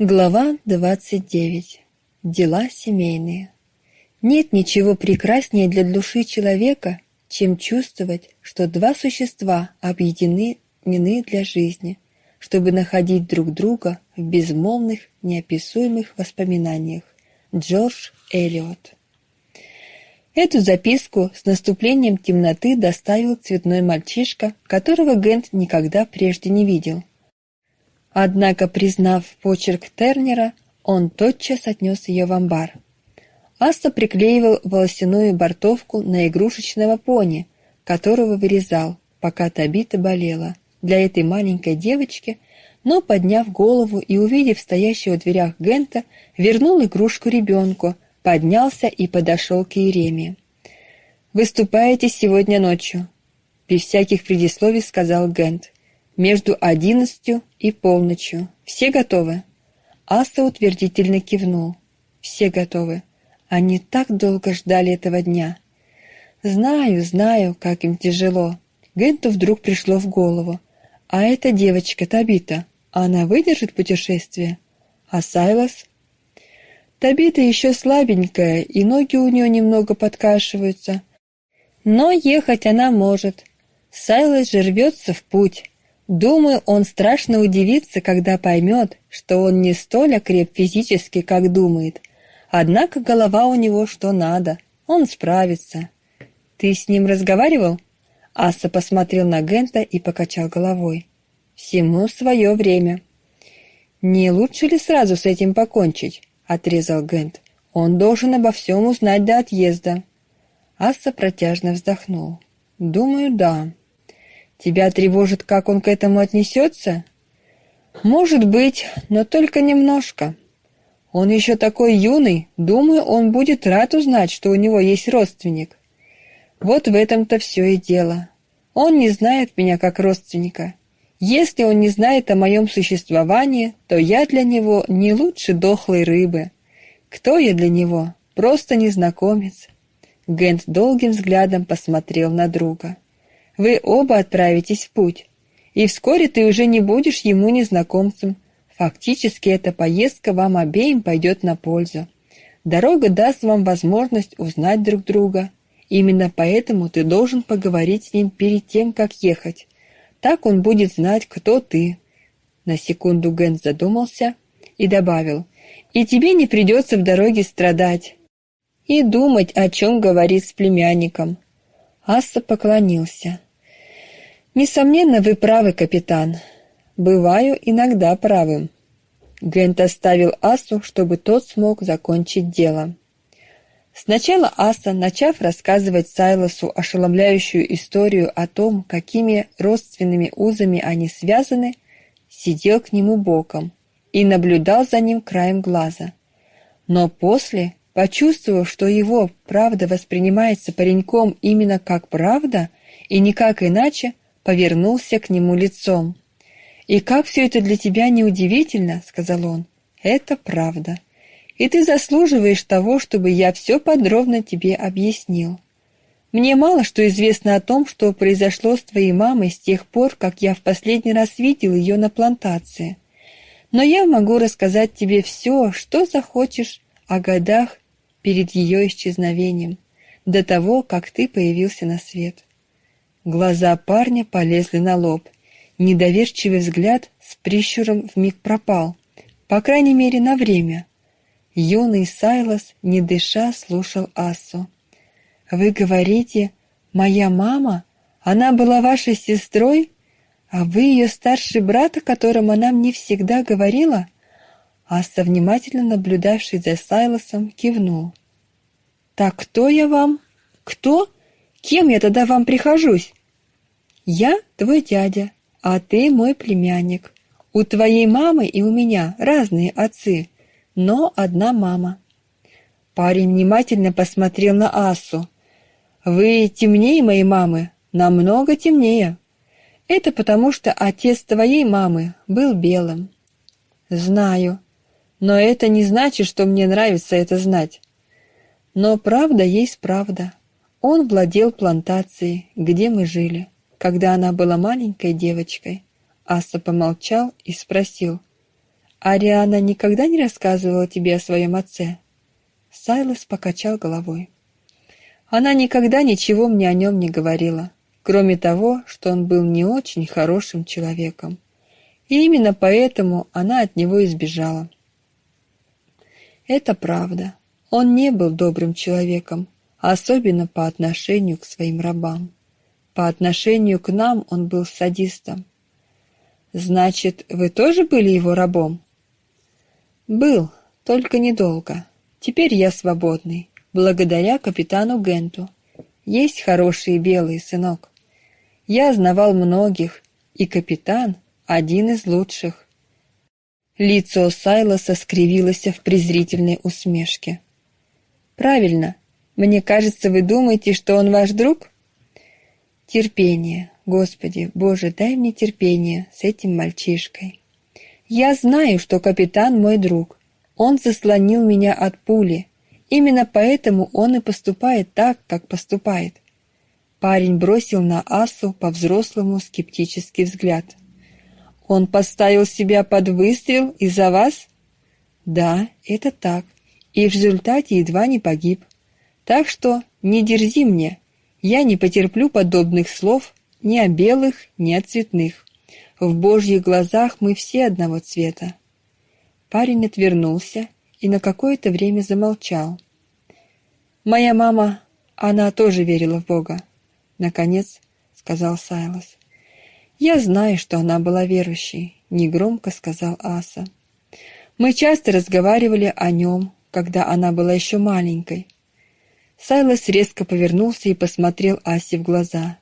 Глава 29. Дела семейные. Нет ничего прекраснее для души человека, чем чувствовать, что два существа объединены для жизни, чтобы находить друг друга в безмолвных, неописуемых воспоминаниях. Джордж Эллиот. Эту записку с наступлением темноты доставил цветной мальчишка, которого Гент никогда прежде не видел. Однако, признав почерк Тернера, он тотчас отнес ее в амбар. Аста приклеивал волосяную бортовку на игрушечного пони, которого вырезал, пока Табита болела, для этой маленькой девочки, но, подняв голову и увидев стоящего в дверях Гента, вернул игрушку ребенку, поднялся и подошел к Иеремии. «Выступаете сегодня ночью», — без всяких предисловий сказал Гент между одиннадцатью и полночью. Все готовы?» Аса утвердительно кивнул. «Все готовы. Они так долго ждали этого дня». «Знаю, знаю, как им тяжело». Генту вдруг пришло в голову. «А эта девочка Табита, она выдержит путешествие? А Сайлас?» Табита еще слабенькая, и ноги у нее немного подкашиваются. Но ехать она может. Сайлас же рвется в путь. Думаю, он страшно удивится, когда поймет, что он не столь окреп физически, как думает. Однако голова у него что надо, он справится. Ты с ним разговаривал? Аса посмотрел на Гента и покачал головой. Всему свое время. Не лучше ли сразу с этим покончить? отрезал Гент. Он должен обо всем узнать до отъезда. Аса протяжно вздохнул. Думаю, да. Тебя тревожит, как он к этому отнесется? Может быть, но только немножко. Он еще такой юный, думаю, он будет рад узнать, что у него есть родственник. Вот в этом-то все и дело. Он не знает меня как родственника. Если он не знает о моем существовании, то я для него не лучше дохлой рыбы. Кто я для него? Просто незнакомец. Гент долгим взглядом посмотрел на друга. Вы оба отправитесь в путь, и вскоре ты уже не будешь ему незнакомцем. Фактически эта поездка вам обеим пойдет на пользу. Дорога даст вам возможность узнать друг друга. Именно поэтому ты должен поговорить с ним перед тем, как ехать. Так он будет знать, кто ты. На секунду Гэн задумался и добавил: "И тебе не придется в дороге страдать и думать, о чем говорить с племянником". Асса поклонился. Несомненно, вы правы, капитан. Бываю иногда правым. Гент оставил Асу, чтобы тот смог закончить дело. Сначала Аса, начав рассказывать Сайлосу ошеломляющую историю о том, какими родственными узами они связаны, сидел к нему боком и наблюдал за ним краем глаза. Но после, почувствовав, что его правда воспринимается пареньком именно как правда и никак иначе, повернулся к нему лицом. «И как все это для тебя неудивительно», — сказал он, — «это правда. И ты заслуживаешь того, чтобы я все подробно тебе объяснил. Мне мало что известно о том, что произошло с твоей мамой с тех пор, как я в последний раз видел ее на плантации. Но я могу рассказать тебе все, что захочешь о годах перед ее исчезновением, до того, как ты появился на свет. Глаза парня полезли на лоб. Недоверчивый взгляд с прищуром вмиг пропал, по крайней мере, на время. Юный Сайлас, не дыша, слушал Ассу. Вы говорите, моя мама, она была вашей сестрой, а вы ее старший брат, о котором она мне всегда говорила? Асса, внимательно наблюдавший за Сайласом, кивнул. Так кто я вам? Кто? Кем я тогда вам прихожусь? Я твой дядя, а ты мой племянник. У твоей мамы и у меня разные отцы, но одна мама. Парень внимательно посмотрел на Асу. Вы темнее моей мамы, намного темнее. Это потому, что отец твоей мамы был белым. Знаю, но это не значит, что мне нравится это знать. Но правда есть правда. Он владел плантацией, где мы жили когда она была маленькой девочкой. Аса помолчал и спросил: Ариана никогда не рассказывала тебе о своем отце?» Сайлос покачал головой. «Она никогда ничего мне о нем не говорила, кроме того, что он был не очень хорошим человеком. И именно поэтому она от него избежала». «Это правда. Он не был добрым человеком, особенно по отношению к своим рабам. По отношению к нам он был садистом. Значит, вы тоже были его рабом? Был, только недолго. Теперь я свободный, благодаря капитану Генту. Есть хорошие белые, сынок. Я знавал многих, и капитан один из лучших. Лицо Сайлоса скривилось в презрительной усмешке. Правильно. Мне кажется, вы думаете, что он ваш друг? Терпение. Господи, Боже, дай мне терпение с этим мальчишкой. Я знаю, что капитан мой друг. Он заслонил меня от пули. Именно поэтому он и поступает так, как поступает. Парень бросил на Асу по-взрослому скептический взгляд. Он поставил себя под выстрел из-за вас? Да, это так. И в результате едва не погиб. Так что не дерзи мне. Я не потерплю подобных слов ни о белых, ни о цветных. В Божьих глазах мы все одного цвета. Парень отвернулся и на какое-то время замолчал. Моя мама, она тоже верила в Бога, наконец сказал Сайлос. Я знаю, что она была верующей, негромко сказал Аса. Мы часто разговаривали о нем, когда она была еще маленькой. Сайлос резко повернулся и посмотрел Асе в глаза.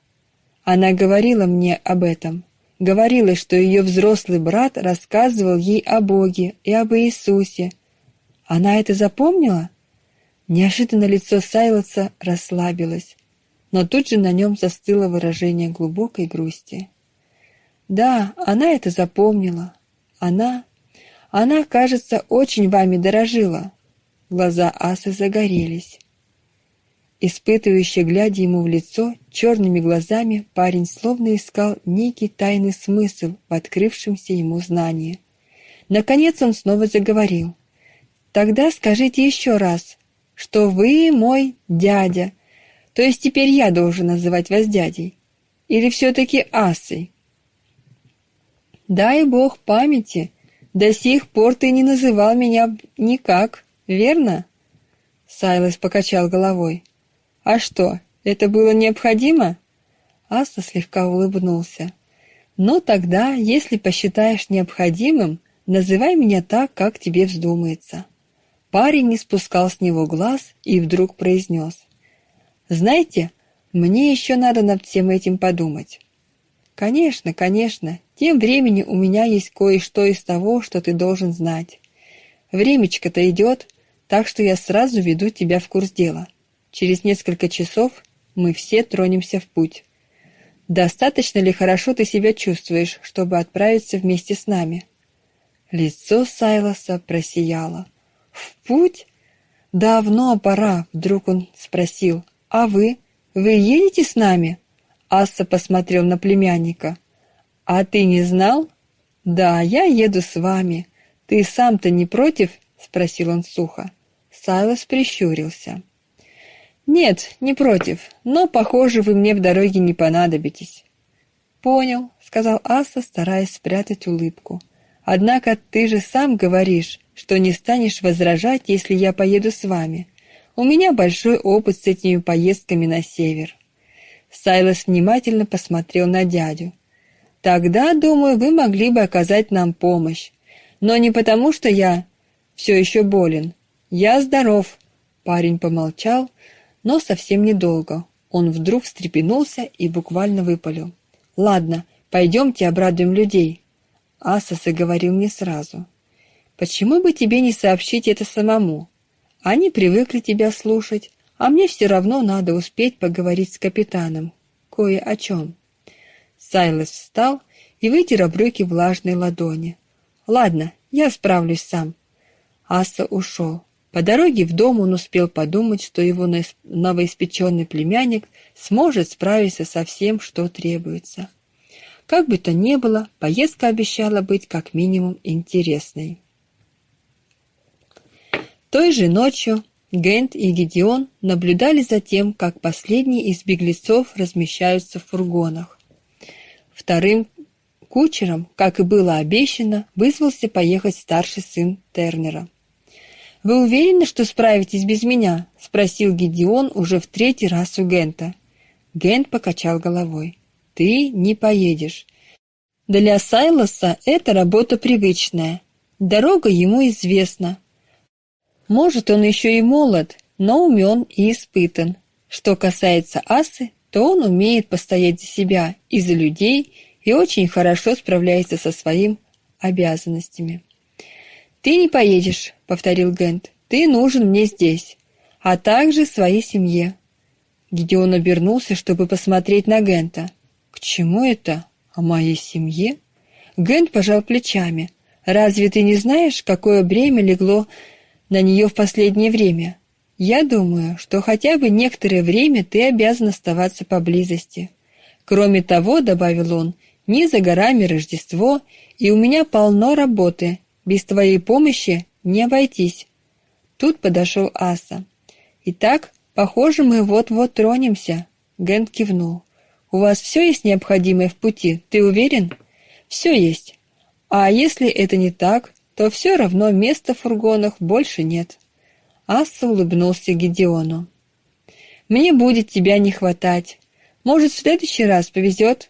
Она говорила мне об этом. Говорила, что ее взрослый брат рассказывал ей о Боге и об Иисусе. Она это запомнила? Неожиданно лицо Сайлоса расслабилось, но тут же на нем застыло выражение глубокой грусти. Да, она это запомнила. Она, она, кажется, очень вами дорожила. Глаза Асы загорелись. Испытывающе глядя ему в лицо, черными глазами парень словно искал некий тайный смысл в открывшемся ему знании. Наконец он снова заговорил. «Тогда скажите еще раз, что вы мой дядя, то есть теперь я должен называть вас дядей, или все-таки Асой?» «Дай Бог памяти, до сих пор ты не называл меня никак, верно?» Сайлос покачал головой. А что, это было необходимо? Аса слегка улыбнулся. Ну тогда, если посчитаешь необходимым, называй меня так, как тебе вздумается. Парень не спускал с него глаз и вдруг произнес. Знаете, мне еще надо над всем этим подумать. Конечно, конечно. Тем временем у меня есть кое-что из того, что ты должен знать. Времечко-то идет, так что я сразу веду тебя в курс дела. Через несколько часов мы все тронемся в путь. Достаточно ли хорошо ты себя чувствуешь, чтобы отправиться вместе с нами? Лицо Сайлоса просияло. В путь? Давно пора, вдруг он спросил. А вы? Вы едете с нами? Асса посмотрел на племянника. А ты не знал? Да, я еду с вами. Ты сам-то не против? спросил он сухо. Сайлос прищурился. Нет, не против, но, похоже, вы мне в дороге не понадобитесь. Понял, сказал Аса, стараясь спрятать улыбку. Однако ты же сам говоришь, что не станешь возражать, если я поеду с вами. У меня большой опыт с этими поездками на север. Сайлос внимательно посмотрел на дядю. Тогда, думаю, вы могли бы оказать нам помощь. Но не потому, что я все еще болен. Я здоров. Парень помолчал, но совсем недолго. Он вдруг встрепенулся и буквально выпалил. «Ладно, пойдемте обрадуем людей». Аса заговорил не сразу. «Почему бы тебе не сообщить это самому? Они привыкли тебя слушать, а мне все равно надо успеть поговорить с капитаном. Кое о чем». Сайлос встал и вытер об руки влажной ладони. «Ладно, я справлюсь сам». Аса ушел. По дороге в дом он успел подумать, что его новоиспеченный племянник сможет справиться со всем, что требуется. Как бы то ни было, поездка обещала быть как минимум интересной. Той же ночью Гент и Гедеон наблюдали за тем, как последние из беглецов размещаются в фургонах. Вторым кучером, как и было обещано, вызвался поехать старший сын Тернера. «Вы уверены, что справитесь без меня?» – спросил Гедеон уже в третий раз у Гента. Гент покачал головой. «Ты не поедешь. Для Сайлоса это работа привычная. Дорога ему известна. Может, он еще и молод, но умен и испытан. Что касается Асы, то он умеет постоять за себя и за людей и очень хорошо справляется со своими обязанностями. «Ты не поедешь», — повторил Гент. «Ты нужен мне здесь, а также своей семье». Гедеон обернулся, чтобы посмотреть на Гента. «К чему это? О моей семье?» Гент пожал плечами. «Разве ты не знаешь, какое бремя легло на нее в последнее время. Я думаю, что хотя бы некоторое время ты обязан оставаться поблизости. Кроме того, добавил он, не за горами Рождество, и у меня полно работы. Без твоей помощи не обойтись. Тут подошел Аса. Итак, похоже, мы вот-вот тронемся. Гент кивнул. У вас все есть необходимое в пути, ты уверен? Все есть. А если это не так, то все равно места в фургонах больше нет. Асса улыбнулся Гедеону. Мне будет тебя не хватать. Может, в следующий раз повезет?»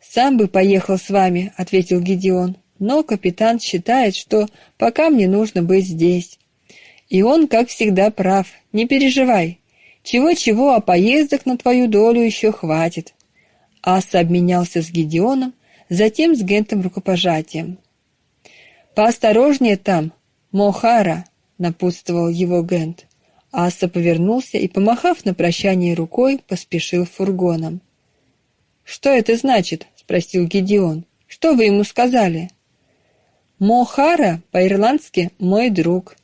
Сам бы поехал с вами, ответил Гедеон. Но капитан считает, что пока мне нужно быть здесь. И он, как всегда, прав. Не переживай. Чего-чего, а поездок на твою долю еще хватит. Асса обменялся с Гедеоном, затем с Гентом рукопожатием. «Поосторожнее там, Мохара!» — напутствовал его Гент. Аса повернулся и, помахав на прощание рукой, поспешил фургоном. «Что это значит?» — спросил Гедеон. «Что вы ему сказали?» «Мохара по-ирландски «мой друг».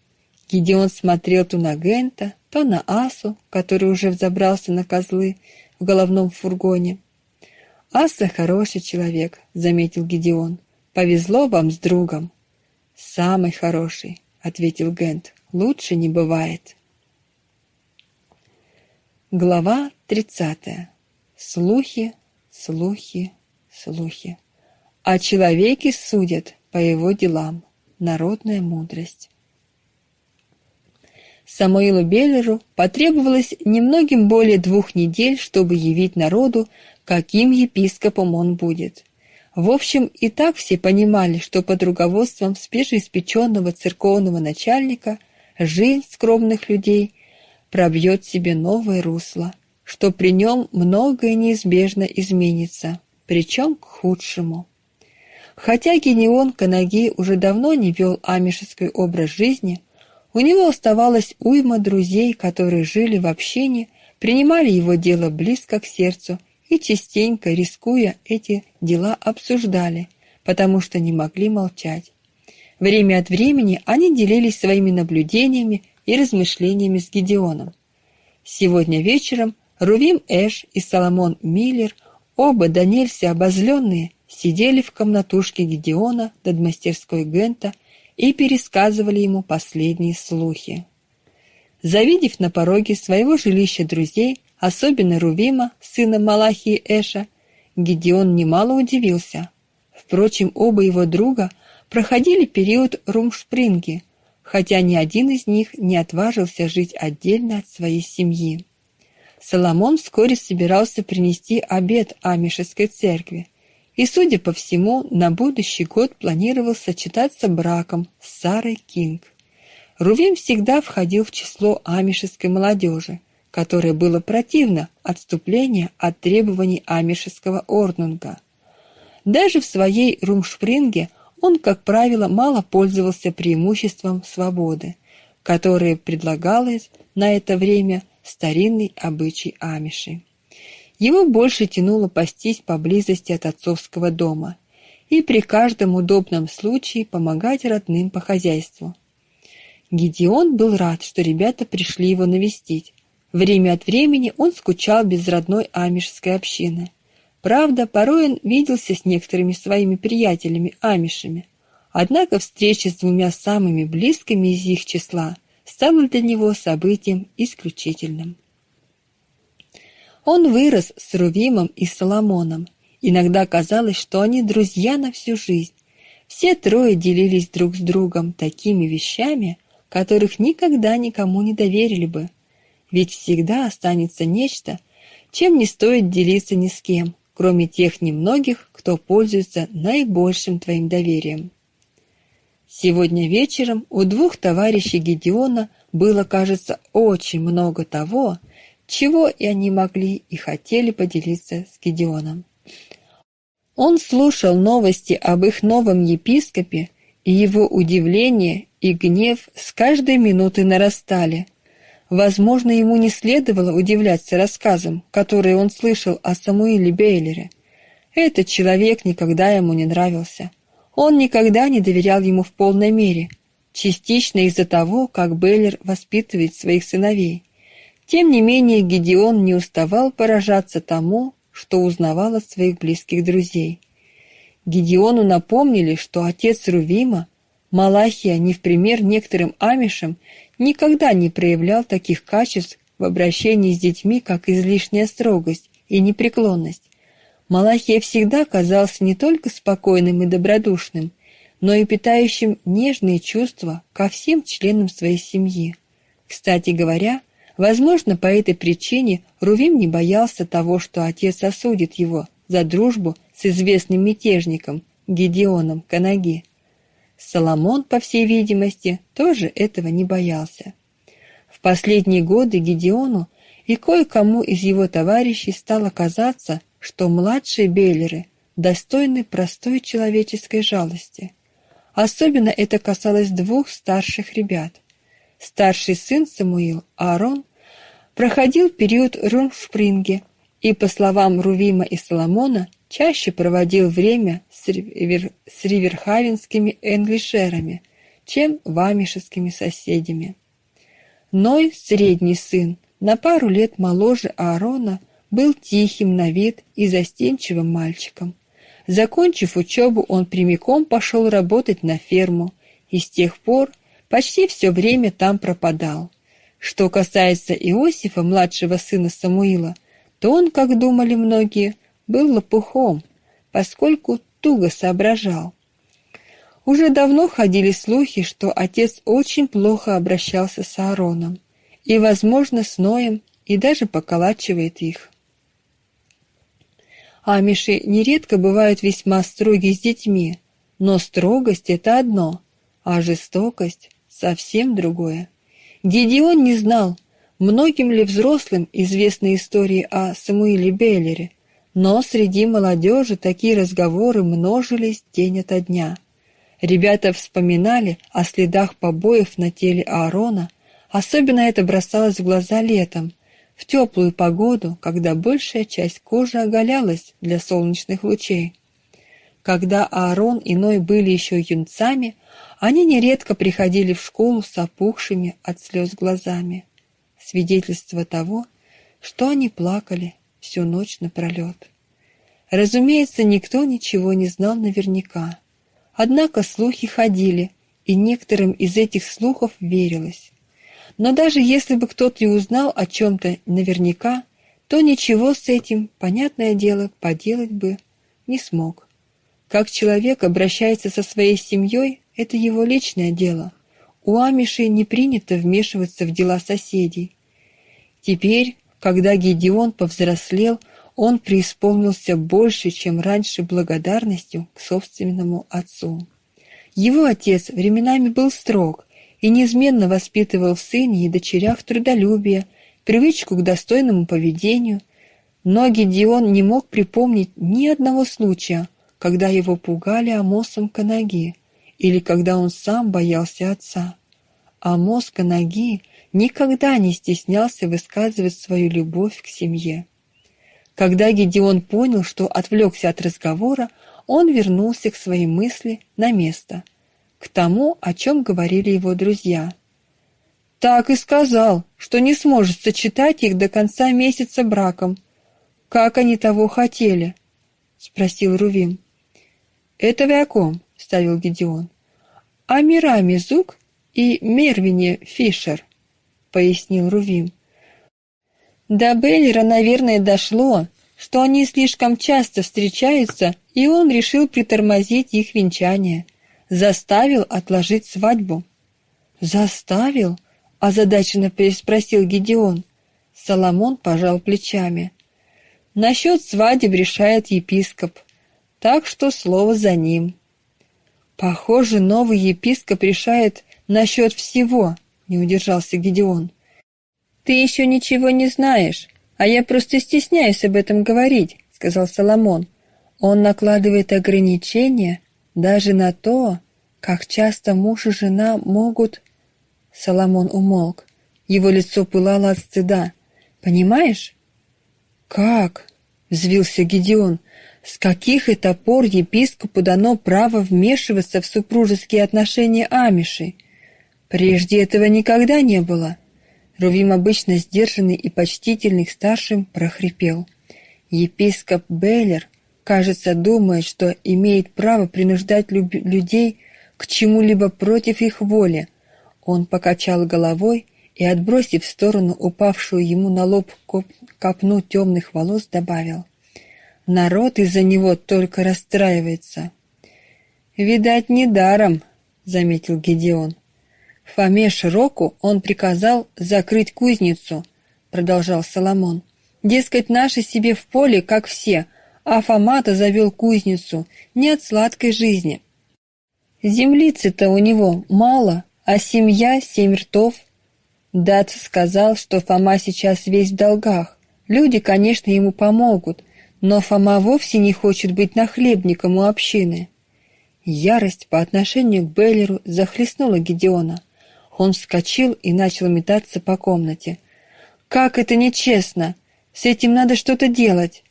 Гедеон смотрел то на Гента, то на Асу, который уже взобрался на козлы в головном фургоне. «Аса хороший человек», — заметил Гедеон. «Повезло вам с другом». «Самый хороший», — ответил Гент. «Лучше не бывает». Глава тридцатая. Слухи, слухи, слухи. О человеке судят по его делам. Народная мудрость. Самуилу Беллеру потребовалось немногим более двух недель, чтобы явить народу, каким епископом он будет. В общем, и так все понимали, что под руководством спешеиспеченного церковного начальника жизнь скромных людей пробьет себе новое русло, что при нем многое неизбежно изменится, причем к худшему. Хотя Генеон Канаги уже давно не вел амишеский образ жизни, у него оставалось уйма друзей, которые жили в общине, принимали его дело близко к сердцу и частенько, рискуя, эти дела обсуждали, потому что не могли молчать. Время от времени они делились своими наблюдениями и размышлениями с Гедеоном. Сегодня вечером Рувим Эш и Соломон Миллер, оба до нельзя обозленные, сидели в комнатушке Гедеона над мастерской Гента и пересказывали ему последние слухи. Завидев на пороге своего жилища друзей, особенно Рувима, сына Малахии Эша, Гедеон немало удивился. Впрочем, оба его друга проходили период румшпринги, хотя ни один из них не отважился жить отдельно от своей семьи. Соломон вскоре собирался принести обед Амишеской церкви, и, судя по всему, на будущий год планировал сочетаться браком с Сарой Кинг. Рувим всегда входил в число амишеской молодежи – которое было противно отступления от требований амишеского орднунга. Даже в своей румшпринге он, как правило, мало пользовался преимуществом свободы, которое предлагалось на это время старинный обычай амишей. Его больше тянуло пастись поблизости от отцовского дома и при каждом удобном случае помогать родным по хозяйству. Гедеон был рад, что ребята пришли его навестить, Время от времени он скучал без родной амишской общины. Правда, порой он виделся с некоторыми своими приятелями амишами. Однако встречи с двумя самыми близкими из их числа стало для него событием исключительным. Он вырос с Рувимом и Соломоном. Иногда казалось, что они друзья на всю жизнь. Все трое делились друг с другом такими вещами, которых никогда никому не доверили бы. Ведь всегда останется нечто, чем не стоит делиться ни с кем, кроме тех немногих, кто пользуется наибольшим твоим доверием. Сегодня вечером у двух товарищей Гедеона было, кажется, очень много того, чего и они могли и хотели поделиться с Гедеоном. Он слушал новости об их новом епископе, и его удивление и гнев с каждой минутой нарастали. Возможно, ему не следовало удивляться рассказам, которые он слышал о Самуиле Бейлере. Этот человек никогда ему не нравился. Он никогда не доверял ему в полной мере, частично из-за того, как Бейлер воспитывает своих сыновей. Тем не менее, Гедеон не уставал поражаться тому, что узнавал от своих близких друзей. Гедеону напомнили, что отец Рувима, Малахия, не в пример некоторым амишам, никогда не проявлял таких качеств в обращении с детьми, как излишняя строгость и непреклонность. Малахия всегда казался не только спокойным и добродушным, но и питающим нежные чувства ко всем членам своей семьи. Кстати говоря, возможно, по этой причине Рувим не боялся того, что отец осудит его за дружбу с известным мятежником Гедеоном Канаги. Соломон, по всей видимости, тоже этого не боялся. В последние годы Гедеону и кое-кому из его товарищей стало казаться, что младшие Бейлеры достойны простой человеческой жалости. Особенно это касалось двух старших ребят. Старший сын Самуил, Аарон, проходил период Румшпринге и, по словам Рувима и Соломона, чаще проводил время с, ривер... с риверхавенскими энглишерами, чем вамишескими соседями. Ной, средний сын, на пару лет моложе Аарона, был тихим на вид и застенчивым мальчиком. Закончив учебу, он прямиком пошел работать на ферму и с тех пор почти все время там пропадал. Что касается Иосифа, младшего сына Самуила, то он, как думали многие, был лопухом, поскольку туго соображал. Уже давно ходили слухи, что отец очень плохо обращался с Аароном и, возможно, с Ноем, и даже поколачивает их. Амиши нередко бывают весьма строги с детьми, но строгость — это одно, а жестокость — совсем другое. Гедеон не знал, многим ли взрослым известны истории о Самуиле Бейлере, но среди молодежи такие разговоры множились день ото дня. Ребята вспоминали о следах побоев на теле Аарона, особенно это бросалось в глаза летом, в теплую погоду, когда большая часть кожи оголялась для солнечных лучей. Когда Аарон и Ной были еще юнцами, они нередко приходили в школу с опухшими от слез глазами. Свидетельство того, что они плакали всю ночь напролет. Разумеется, никто ничего не знал наверняка. Однако слухи ходили, и некоторым из этих слухов верилось. Но даже если бы кто-то и узнал о чем-то наверняка, то ничего с этим, понятное дело, поделать бы не смог. Как человек обращается со своей семьей, это его личное дело. У амишей не принято вмешиваться в дела соседей. Теперь, когда Гедеон повзрослел, он преисполнился больше, чем раньше благодарностью к собственному отцу. Его отец временами был строг и неизменно воспитывал в сыне и дочерях трудолюбие, привычку к достойному поведению, но Гедеон не мог припомнить ни одного случая, когда его пугали Амосом Канаги или когда он сам боялся отца. Амос Канаги никогда не стеснялся высказывать свою любовь к семье. Когда Гедеон понял, что отвлекся от разговора, он вернулся к своей мысли на место к тому, о чем говорили его друзья. Так и сказал, что не сможет сочетать их до конца месяца браком. Как они того хотели? спросил Рувим. Это вы о ком? ставил Гедеон. А Мирами Зук и Мервине Фишер, пояснил Рувим. До Беллера, наверное, дошло, что они слишком часто встречаются, и он решил притормозить их венчание, заставил отложить свадьбу. Заставил? озадаченно переспросил Гедеон. Соломон пожал плечами. Насчет свадеб решает епископ, так что слово за ним. Похоже, новый епископ решает насчет всего, не удержался Гедеон. Ты еще ничего не знаешь, а я просто стесняюсь об этом говорить, сказал Соломон. Он накладывает ограничения даже на то, как часто муж и жена могут Соломон умолк. Его лицо пылало от стыда. Понимаешь? Как? взвился Гедеон. С каких это пор епископу дано право вмешиваться в супружеские отношения амишей? Прежде этого никогда не было. Рувим, обычно сдержанный и почтительный к старшим, прохрипел. Епископ Беллер, кажется, думает, что имеет право принуждать людей к чему-либо против их воли. Он покачал головой и, отбросив в сторону упавшую ему на лоб копну темных волос, добавил. Народ из-за него только расстраивается. «Видать, недаром», — заметил Гедеон. Фоме Широку он приказал закрыть кузницу, продолжал Соломон. Дескать, наши себе в поле, как все, а Фома-то завел кузницу не от сладкой жизни. Землицы-то у него мало, а семья семь ртов. Дат сказал, что Фома сейчас весь в долгах. Люди, конечно, ему помогут, но Фома вовсе не хочет быть нахлебником у общины. Ярость по отношению к Беллеру захлестнула Гедеона. Он вскочил и начал метаться по комнате. «Как это нечестно! С этим надо что-то делать!»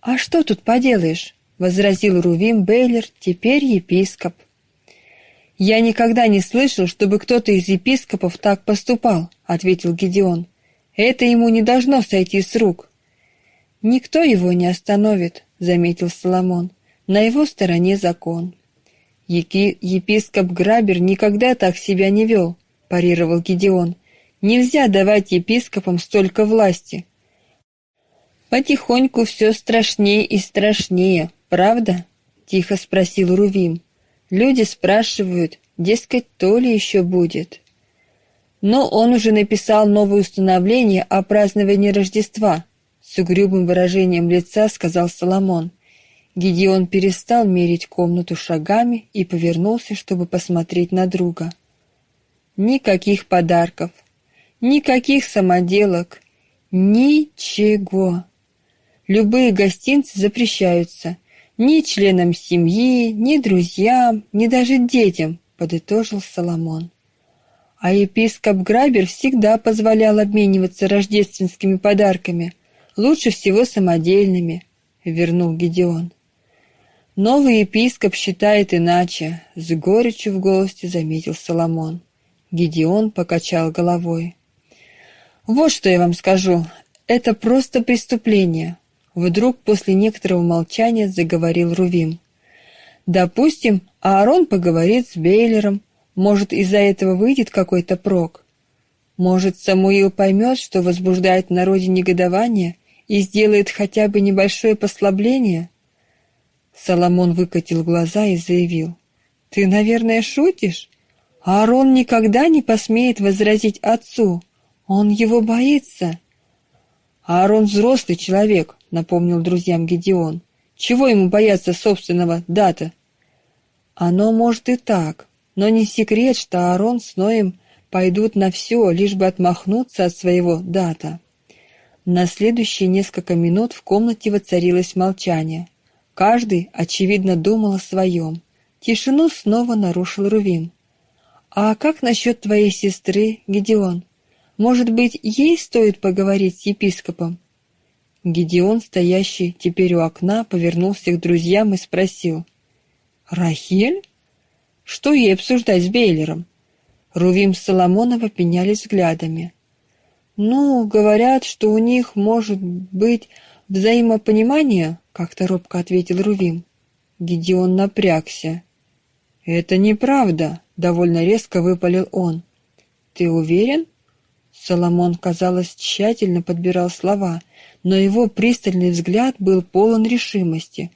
«А что тут поделаешь?» — возразил Рувим Бейлер, теперь епископ. «Я никогда не слышал, чтобы кто-то из епископов так поступал», — ответил Гедеон. «Это ему не должно сойти с рук». «Никто его не остановит», — заметил Соломон. «На его стороне закон». Епископ Грабер никогда так себя не вел парировал Гедеон. Нельзя давать епископам столько власти. Потихоньку все страшнее и страшнее, правда? тихо спросил Рувим. Люди спрашивают, дескать, то ли еще будет. Но он уже написал новое установление о праздновании Рождества, с угрюмым выражением лица сказал Соломон. Гедеон перестал мерить комнату шагами и повернулся, чтобы посмотреть на друга. Никаких подарков, никаких самоделок, ничего. Любые гостинцы запрещаются ни членам семьи, ни друзьям, ни даже детям, подытожил Соломон. А епископ Грабер всегда позволял обмениваться рождественскими подарками, лучше всего самодельными, вернул Гедеон. Новый епископ считает иначе, с горечью в голосе заметил Соломон. Гедеон покачал головой. Вот что я вам скажу, это просто преступление, вдруг после некоторого молчания заговорил Рувим. Допустим, Аарон поговорит с Бейлером, может, из-за этого выйдет какой-то прок. Может, Самуил поймет, что возбуждает в народе негодование и сделает хотя бы небольшое послабление. Соломон выкатил глаза и заявил: "Ты, наверное, шутишь? Аарон никогда не посмеет возразить отцу. Он его боится. Аарон взрослый человек, напомнил друзьям Гедеон. Чего ему бояться собственного дата? Оно может и так, но не секрет, что Аарон с Ноем пойдут на все, лишь бы отмахнуться от своего дата. На следующие несколько минут в комнате воцарилось молчание. Каждый, очевидно, думал о своем. Тишину снова нарушил Рувим. А как насчет твоей сестры, Гедеон? Может быть, ей стоит поговорить с епископом? Гедеон, стоящий теперь у окна, повернулся к друзьям и спросил: "Рахиль? Что ей обсуждать с Бейлером?" Рувим с Соломонова пенялись взглядами. "Ну, говорят, что у них может быть взаимопонимание", как-то робко ответил Рувим. Гедеон напрягся. «Это неправда», — довольно резко выпалил он. «Ты уверен?» Соломон, казалось, тщательно подбирал слова, но его пристальный взгляд был полон решимости.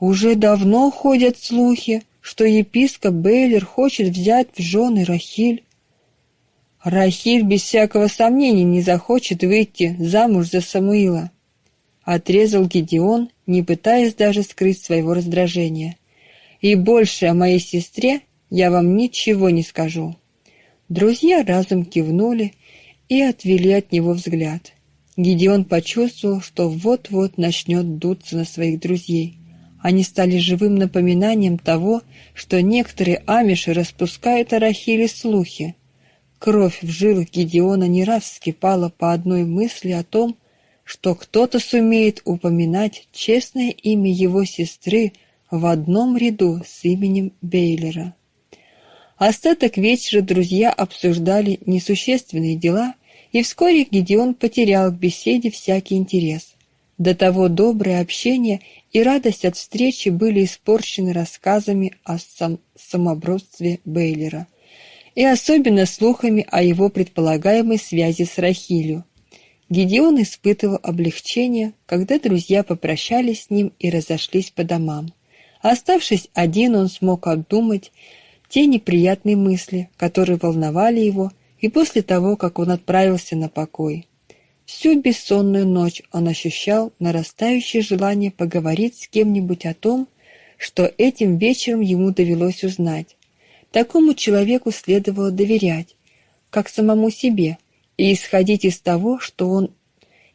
«Уже давно ходят слухи, что епископ Бейлер хочет взять в жены Рахиль. Рахиль без всякого сомнения не захочет выйти замуж за Самуила. Отрезал Гедеон, не пытаясь даже скрыть своего раздражения. И больше о моей сестре я вам ничего не скажу. Друзья разом кивнули и отвели от него взгляд. Гедеон почувствовал, что вот-вот начнет дуться на своих друзей. Они стали живым напоминанием того, что некоторые амиши распускают о Рахиле слухи. Кровь в жилах Гедеона не раз вскипала по одной мысли о том, что кто-то сумеет упоминать честное имя его сестры в одном ряду с именем Бейлера. Остаток вечера друзья обсуждали несущественные дела, и вскоре Гедеон потерял к беседе всякий интерес. До того доброе общение и радость от встречи были испорчены рассказами о сам самобродстве Бейлера и особенно слухами о его предполагаемой связи с Рахилью. Гедеон испытывал облегчение, когда друзья попрощались с ним и разошлись по домам. Оставшись один, он смог обдумать те неприятные мысли, которые волновали его, и после того, как он отправился на покой. Всю бессонную ночь он ощущал нарастающее желание поговорить с кем-нибудь о том, что этим вечером ему довелось узнать. Такому человеку следовало доверять, как самому себе, и исходить из того, что он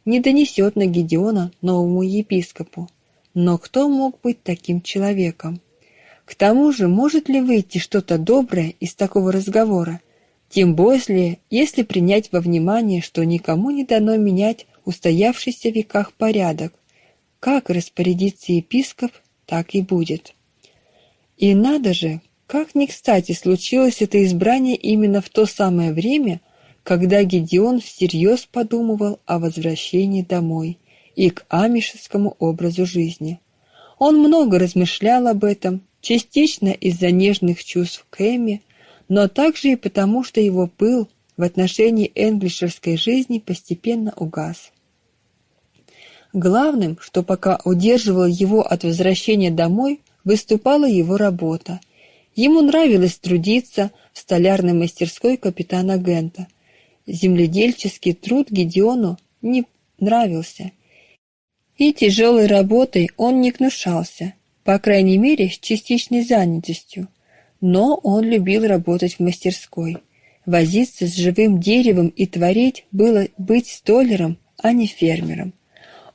не донесет на Гедеона новому епископу. Но кто мог быть таким человеком? К тому же, может ли выйти что-то доброе из такого разговора? Тем более, если принять во внимание, что никому не дано менять устоявшийся в веках порядок. Как распорядится епископ, так и будет. И надо же, как ни кстати случилось это избрание именно в то самое время, когда Гедеон всерьез подумывал о возвращении домой и к амишескому образу жизни. Он много размышлял об этом, частично из-за нежных чувств к Эми, но также и потому, что его пыл в отношении энглишерской жизни постепенно угас. Главным, что пока удерживало его от возвращения домой, выступала его работа. Ему нравилось трудиться в столярной мастерской капитана Гента. Земледельческий труд Гедеону не нравился. И тяжелой работой он не гнушался, по крайней мере, с частичной занятостью но он любил работать в мастерской. Возиться с живым деревом и творить было быть столяром, а не фермером.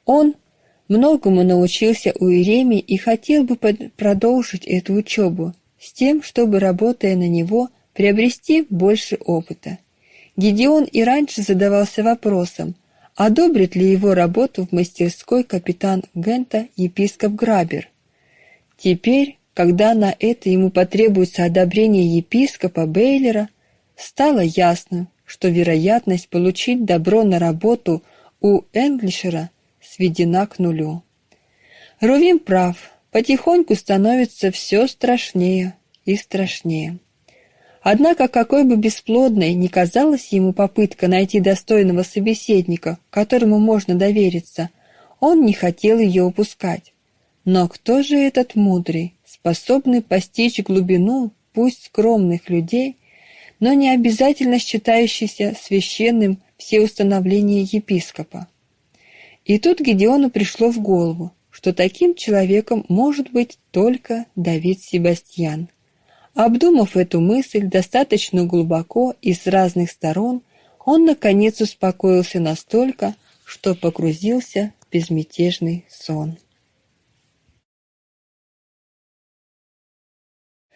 Он многому научился у Иеремии и хотел бы продолжить эту учебу, с тем, чтобы, работая на него, приобрести больше опыта. Гедеон и раньше задавался вопросом, одобрит ли его работу в мастерской капитан Гента епископ Грабер. Теперь когда на это ему потребуется одобрение епископа Бейлера, стало ясно, что вероятность получить добро на работу у Энглишера сведена к нулю. Рувим прав, потихоньку становится все страшнее и страшнее. Однако, какой бы бесплодной ни казалась ему попытка найти достойного собеседника, которому можно довериться, он не хотел ее упускать. Но кто же этот мудрый, способный постичь глубину, пусть скромных людей, но не обязательно считающийся священным все установления епископа. И тут Гедеону пришло в голову, что таким человеком может быть только Давид Себастьян. Обдумав эту мысль достаточно глубоко и с разных сторон, он наконец успокоился настолько, что погрузился в безмятежный сон.